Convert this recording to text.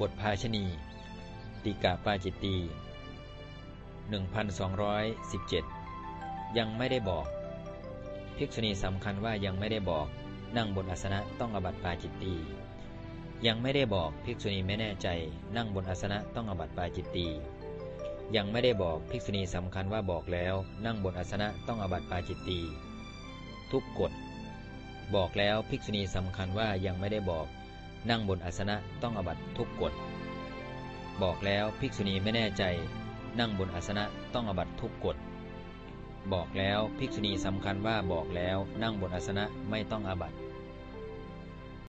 บทภาชณี ติกาปาจิตตี 1217 ยังไม่ได้บอก ภิกษุณีสำคัญว่ายังไม่ได้บอก นั่งบนอาสนะต้องอบัตปาจิตตี ยังไม่ได้บอกภิกษุณีไม่แน่ใจ นั่งบนอาสนะต้องอบัตปาจิตตี ยังไม่ได้บอกภิกษุณีสำคัญว่าบอกแล้ว นั่งบนอาสนะต้องอบัตปาจิตตี ทุกกฎบอกแล้วภิกษุณีสำคัญว่ายังไม่ได้บอก นั่งบนอาสนะต้องอบัตทุกกฎ บอกแล้วภิกษุณีไม่แน่ใจ นั่งบนอาสนะต้องอบัตทุกกฎ บอกแล้วภิกษุณีสำคัญว่าบอกแล้วนั่งบนอาสนะไม่ต้องอบัติ